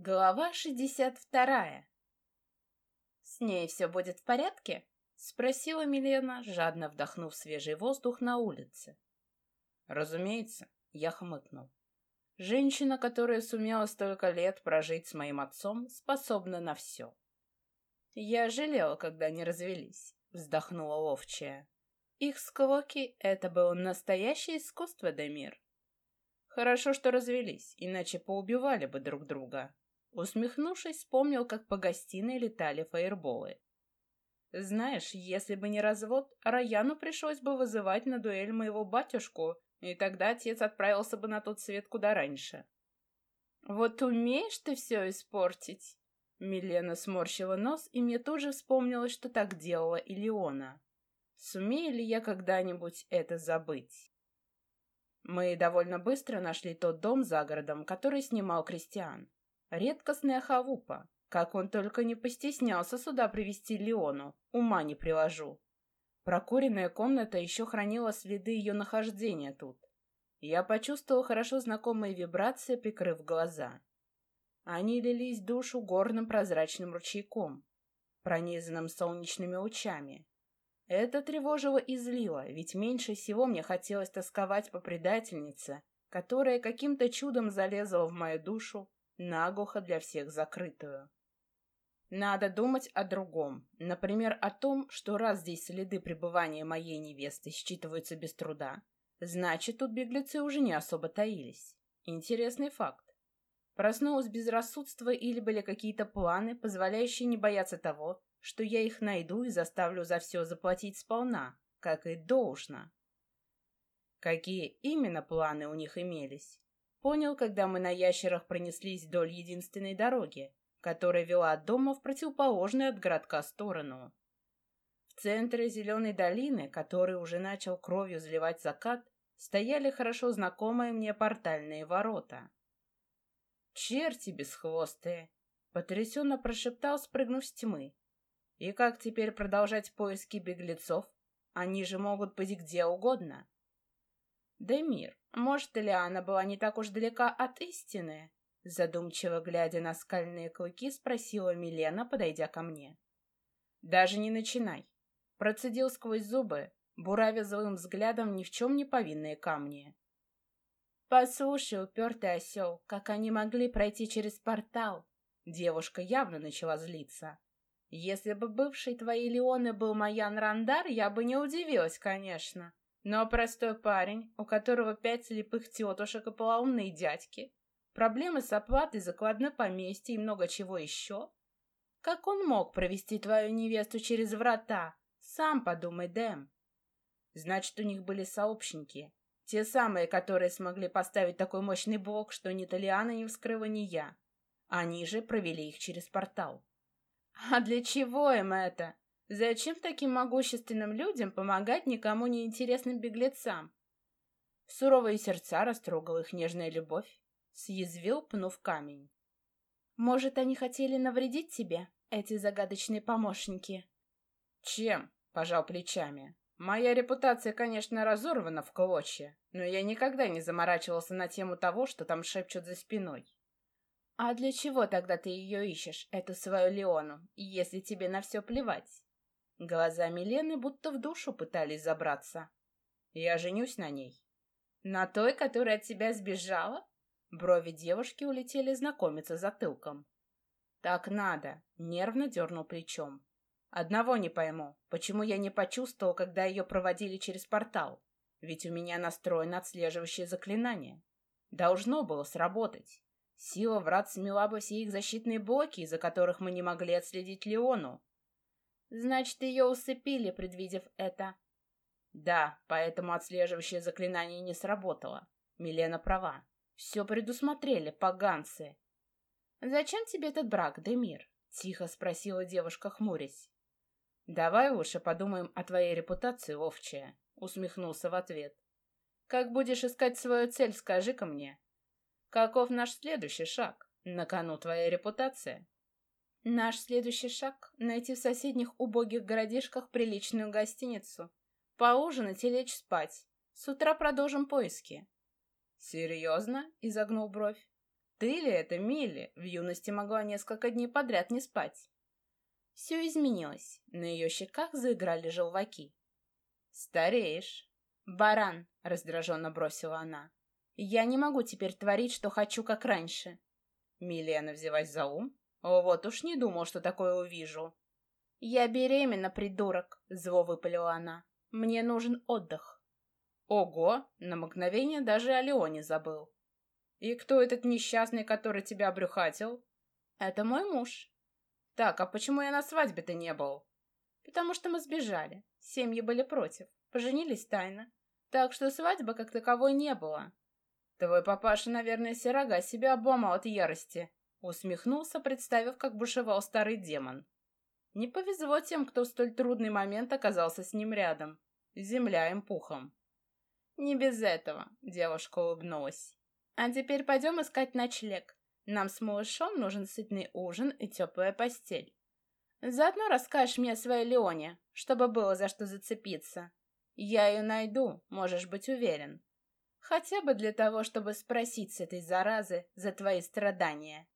Глава 62. «С ней все будет в порядке?» — спросила Милена, жадно вдохнув свежий воздух на улице. «Разумеется», — я хмыкнул. «Женщина, которая сумела столько лет прожить с моим отцом, способна на все». «Я жалела, когда они развелись», — вздохнула ловчая. «Их склоки — это было настоящее искусство, Демир». «Хорошо, что развелись, иначе поубивали бы друг друга», Усмехнувшись, вспомнил, как по гостиной летали фаерболы. Знаешь, если бы не развод, Раяну пришлось бы вызывать на дуэль моего батюшку, и тогда отец отправился бы на тот свет куда раньше. Вот умеешь ты все испортить? Милена сморщила нос, и мне тут же вспомнилось, что так делала и Леона. Сумею ли я когда-нибудь это забыть? Мы довольно быстро нашли тот дом за городом, который снимал Кристиан. Редкостная хавупа. Как он только не постеснялся сюда привести Леону, ума не приложу. Прокуренная комната еще хранила следы ее нахождения тут. Я почувствовал хорошо знакомые вибрации, прикрыв глаза. Они лились душу горным прозрачным ручейком, пронизанным солнечными лучами. Это тревожило и злило, ведь меньше всего мне хотелось тосковать по предательнице, которая каким-то чудом залезла в мою душу наглухо для всех закрытую. Надо думать о другом. Например, о том, что раз здесь следы пребывания моей невесты считываются без труда, значит, тут беглецы уже не особо таились. Интересный факт. Проснулась безрассудство или были какие-то планы, позволяющие не бояться того, что я их найду и заставлю за все заплатить сполна, как и должно. Какие именно планы у них имелись, Понял, когда мы на ящерах пронеслись вдоль единственной дороги, которая вела от дома в противоположную от городка сторону. В центре зеленой долины, который уже начал кровью заливать закат, стояли хорошо знакомые мне портальные ворота. «Черти бесхвостые!» — потрясенно прошептал, спрыгнув с тьмы. «И как теперь продолжать поиски беглецов? Они же могут быть где угодно». «Демир, может, Лиана была не так уж далека от истины? Задумчиво глядя на скальные клыки, спросила Милена, подойдя ко мне. «Даже не начинай!» Процедил сквозь зубы, буравя злым взглядом ни в чем не повинные камни. «Послушай, упертый осел, как они могли пройти через портал?» Девушка явно начала злиться. «Если бы бывший твоей Леоны был Маян Рандар, я бы не удивилась, конечно. Но простой парень, у которого пять слепых тетушек и полоумные дядьки, проблемы с оплатой закладной поместья и много чего еще. Как он мог провести твою невесту через врата? Сам подумай, Дэм. Значит, у них были сообщники. Те самые, которые смогли поставить такой мощный блок, что ни Талиана не вскрыла, ни я. Они же провели их через портал. А для чего им это? Зачем таким могущественным людям помогать никому не интересным беглецам? Суровые сердца растрогала их нежная любовь, съязвил, пнув камень. Может, они хотели навредить тебе, эти загадочные помощники? Чем? Пожал плечами. Моя репутация, конечно, разорвана в клочья, но я никогда не заморачивался на тему того, что там шепчут за спиной. А для чего тогда ты ее ищешь, эту свою Леону, если тебе на все плевать? Глаза Милены будто в душу пытались забраться. Я женюсь на ней. На той, которая от тебя сбежала? Брови девушки улетели знакомиться затылком. Так надо, нервно дернул плечом. Одного не пойму, почему я не почувствовал, когда ее проводили через портал. Ведь у меня настроено отслеживающее заклинание. Должно было сработать. Сила врат смела бы все их защитные блоки, из-за которых мы не могли отследить Леону. Значит, ее усыпили, предвидев это. Да, поэтому отслеживающее заклинание не сработало. Милена права. Все предусмотрели, поганцы. «Зачем тебе этот брак, Демир?» — тихо спросила девушка, хмурясь. «Давай лучше подумаем о твоей репутации, овчая», — усмехнулся в ответ. «Как будешь искать свою цель, скажи-ка мне. Каков наш следующий шаг? На кону твоя репутация?» Наш следующий шаг — найти в соседних убогих городишках приличную гостиницу, поужинать и лечь спать. С утра продолжим поиски. Серьезно? — изогнул бровь. Ты ли это, Милли? В юности могла несколько дней подряд не спать. Все изменилось. На ее щеках заиграли желваки. Стареешь. Баран, раздраженно бросила она. Я не могу теперь творить, что хочу, как раньше. Милена взялась за ум. Вот уж не думал, что такое увижу. Я беременна, придурок, зло выпалила она. Мне нужен отдых. Ого, на мгновение даже о Леоне забыл. И кто этот несчастный, который тебя обрюхатил? Это мой муж. Так, а почему я на свадьбе-то не был? Потому что мы сбежали. Семьи были против. Поженились тайно. Так что свадьбы как таковой не было. Твой папаша, наверное, сирога себя обломал от ярости. Усмехнулся, представив, как бушевал старый демон. Не повезло тем, кто в столь трудный момент оказался с ним рядом. Земля им пухом. Не без этого, девушка улыбнулась. А теперь пойдем искать ночлег. Нам с малышом нужен сытный ужин и теплая постель. Заодно расскажешь мне о своей Леоне, чтобы было за что зацепиться. Я ее найду, можешь быть уверен. Хотя бы для того, чтобы спросить с этой заразы за твои страдания.